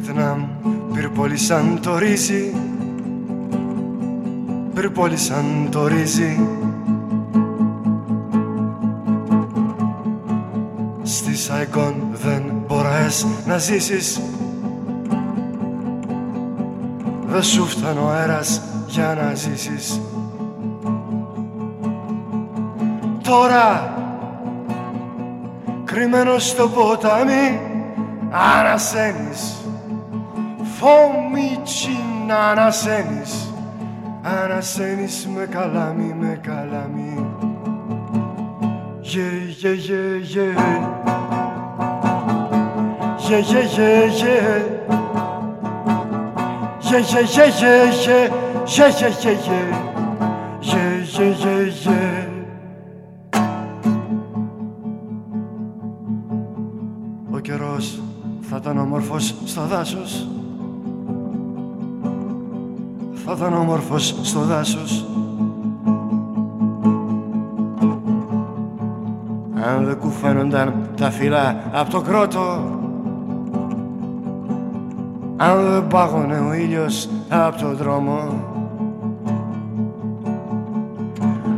Βιετνάμ πυρπόλησαν το ρύζι. Πυρπόλησαν το ρύζι. Στη Σαϊκόν δεν μπορείς να ζήσεις. Δεν σου φτάνει ο αέρας για να ζήσεις. Τώρα κρυμμένος στο ποτάμι ανασένεις φόμη να ανασένεις. Ανασένεις με καλάμι, με καλάμι. Γε, γε, γε, γε. Γε, γε, γε, γε. Γε, γε, γε, γε, γε. Γε, γε, γε, Ο καιρός θα ήταν όμορφος στο δάσο, θα ήταν όμορφος στο δάσος. Αν δεν κουφαίνονταν τα φύλλα από το κρότο αν δεν πάγωνε ο ήλιος από το δρόμο.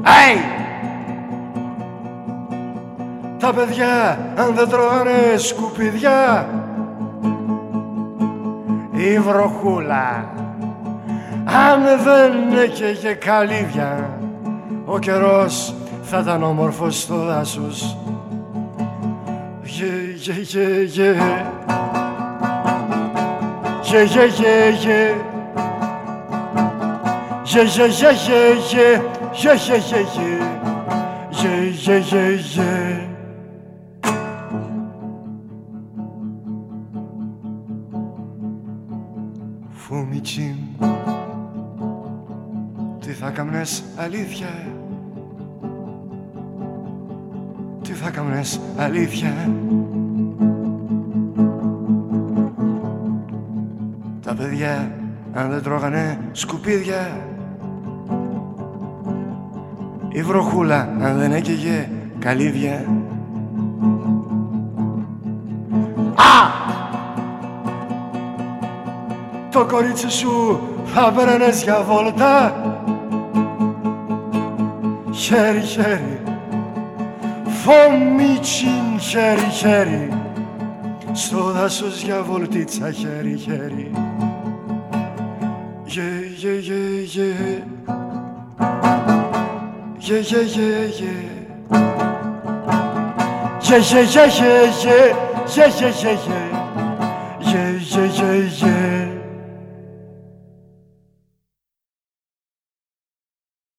Αϊ! Τα παιδιά αν δεν τρώγανε σκουπιδιά η βροχούλα αν δεν έκαιγε καλύβια ο καιρός θα ήταν όμορφος στο δάσος. Γε, γε, γε, γε. Γε, γε, γε, γε. Γε, γε, γε, γε, γε. Γε, γε, γε, γε. Γε, γε, γε, γε. Φουμιτσίν τι θα κάμνες αλήθεια; Τι θα κάμνες αλήθεια; Τα παιδιά αν δεν τρώγανε σκουπίδια. Η βροχούλα αν δεν έκαιγε καλύδια Α! Το κορίτσι σου θα πέρανες για βόλτα χέρι χέρι Φωμίτσιν χέρι χέρι στο δάσος για βολτίτσα χέρι χέρι Γε γε γε γε Γε γε γε γε Γε γε γε γε γε Γε γε γε γε Γε γε γε